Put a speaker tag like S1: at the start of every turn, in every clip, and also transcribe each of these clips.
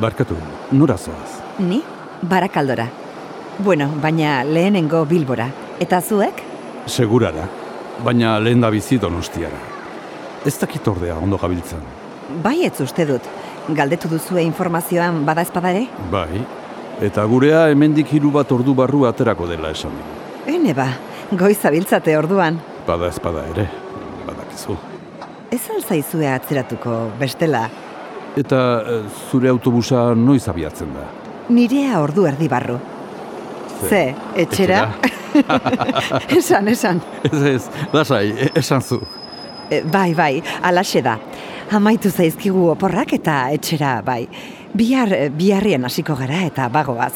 S1: barkatu, nora zoaz?
S2: Ni? Barakaldora. Bueno, baina lehenengo bilbora. Eta zuek?
S1: Segurara, baina lehen da bizi donostiara. Ez dakit ordea ondo gabiltzan.
S2: Bai ez uste dut. Galdetu duzue informazioan bada espadare?
S1: Bai, eta gurea hemendik hiru bat ordu barru aterako dela esan digu.
S2: Ene ba, goiz abiltzate orduan.
S1: Bada espada ere, badakizu.
S2: Ez alzaizue atzeratuko, bestela.
S1: Eta eh, zure autobusa noiz abiatzen da?
S2: Nirea ordu erdi barru. Ze, etxera? esan, esan.
S1: Ez ez, lasai, esan zu.
S2: E, bai, bai, alaxe da. Amaitu zaizkigu oporrak eta etxera, bai. Bihar, e, biharrien hasiko gara eta bagoaz.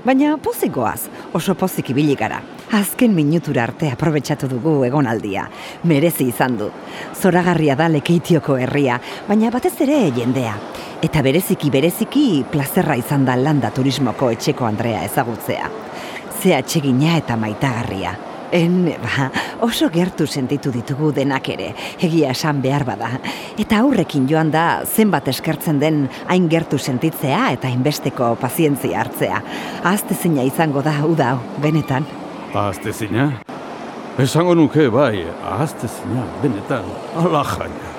S2: Baina pozik goaz, oso pozik ibili gara. Azken minutura arte aprobetsatu dugu egonaldia. Merezi izan du. Zoragarria da lekeitioko herria, baina batez ere jendea. Eta bereziki bereziki plazerra izan da landa turismoko etxeko Andrea ezagutzea. Ze atsegina eta maitagarria. Ene, ba, oso gertu sentitu ditugu denak ere, egia esan behar bada. Eta aurrekin joan da zenbat eskertzen den hain gertu sentitzea eta hainbesteko pazientzia hartzea. Aztezina izango da, uda, hau, benetan.
S1: Ahazte zina? Esango nuke, bai, ahazte zina, benetan, ala jaina.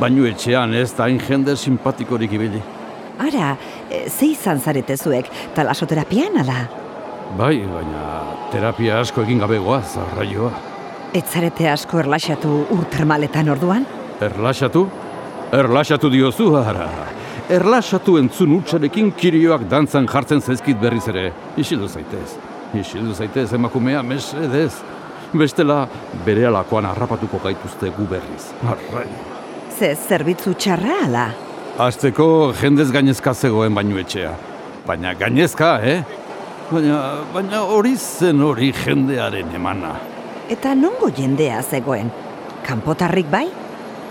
S1: Baino etxean ez da hain jende simpatikorik ibili.
S2: Ara, e, ze izan zarete zuek, talasoterapian ala?
S1: Bai, baina terapia asko egin gabe goaz, arraioa.
S2: Ez zarete asko erlaxatu urtermaletan orduan?
S1: Erlaxatu? Erlaxatu diozu, ara. Erlaxatu entzun utxarekin kirioak dantzan jartzen zaizkit berriz ere. Isildu zaitez. Isildu zaitez emakumea mesedez. Bestela bere alakoan harrapatuko gaituzte gu berriz. Arrai.
S2: Ze zerbitzu txarra ala?
S1: Azteko jendez gainezka zegoen baino etxea. Baina gainezka, eh? Baina, baina hori zen hori jendearen emana.
S2: Eta nongo jendea zegoen? Kanpotarrik bai?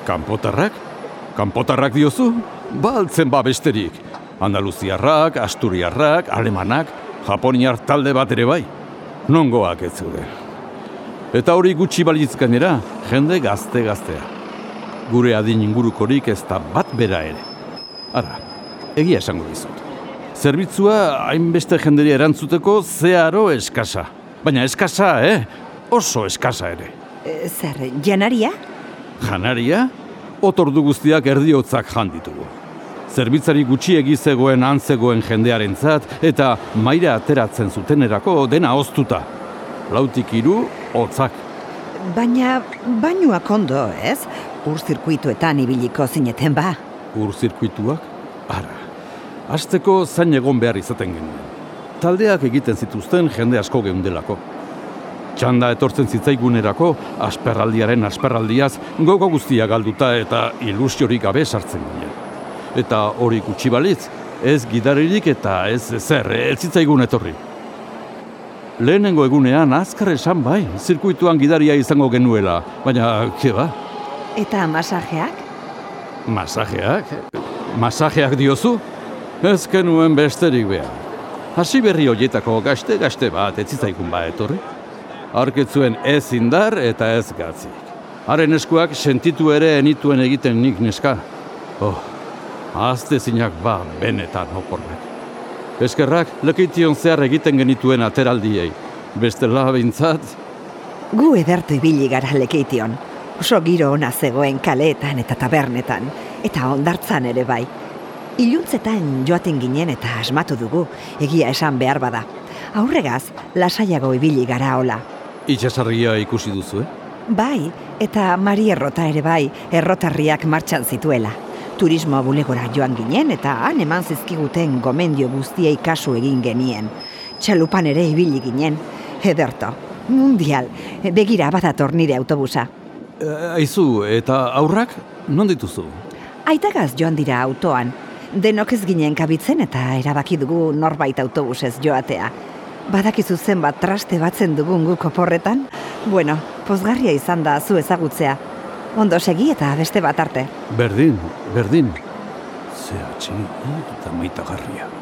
S1: Kanpotarrak? Kanpotarrak diozu? Baltzen ba besterik. Andaluziarrak, Asturiarrak, Alemanak, Japoniar talde bat ere bai. Nongoak ez zeuden. Eta hori gutxi balitz gainera, jende gazte-gaztea. Gure adin ingurukorik ez da bat bera ere. Ara, egia esango dizut. Zerbitzua hainbeste jenderi erantzuteko zeharo eskasa. Baina eskasa, eh? Oso eskasa ere.
S2: E, zer, janaria?
S1: Janaria, otordu guztiak erdiotzak jan ditugu. Zerbitzari gutxiegi zegoen antzegoen jendearentzat eta maira ateratzen zutenerako dena oztuta. Lautik hiru hotzak.
S2: Baina, bainuak ondo, ez? Ur zirkuituetan ibiliko zineten ba.
S1: Ur zirkuituak? Ara. Azteko zain egon behar izaten genuen. Taldeak egiten zituzten jende asko geundelako. Txanda etortzen zitzaigunerako asperraldiaren asperraldiaz gogo guztia galduta eta ilusiorik gabe sartzen ginen. Eta hori gutxi balitz, ez gidaririk eta ez ezer, ez zitzaigun etorri. Lehenengo egunean azkar esan bai, zirkuituan gidaria izango genuela, baina, ke ba,
S2: Eta masajeak?
S1: masajeak? Masajeak diozu? Ez genuen besterik behar. Hasi berri horietako gaste-gaste bat ez zitzaigun ba etorri. Arketzuen ez indar eta ez gatzik. Haren eskuak sentitu ere enituen egiten nik neska. Oh, azte zinak ba benetan oporrak. Eskerrak lekeition zehar egiten genituen ateraldiei. Bestela bintzat,
S2: Gu edertu ibili gara lekeition. Oso giro ona zegoen kaleetan eta tabernetan, eta ondartzan ere bai. Iluntzetan joaten ginen eta asmatu dugu, egia esan behar bada. Aurregaz, lasaiago ibili gara hola.
S1: itxasarria ikusi duzu, eh?
S2: Bai, eta Mari Errota ere bai, errotarriak martxan zituela. Turismo bulegora joan ginen eta han eman zizkiguten gomendio guztiei kasu egin genien. Txalupan ere ibili ginen. Ederto, mundial, begira badator nire autobusa.
S1: E, aizu, eta aurrak non dituzu?
S2: Aitagaz joan dira autoan. Denok ez ginen kabitzen eta erabaki dugu norbait autobusez joatea. Badakizu zenbat traste batzen dugun guk oporretan? Bueno, pozgarria izan da zu ezagutzea. Ondo segi eta beste bat arte.
S1: Berdin, berdin. Ze atxi eta maitagarria.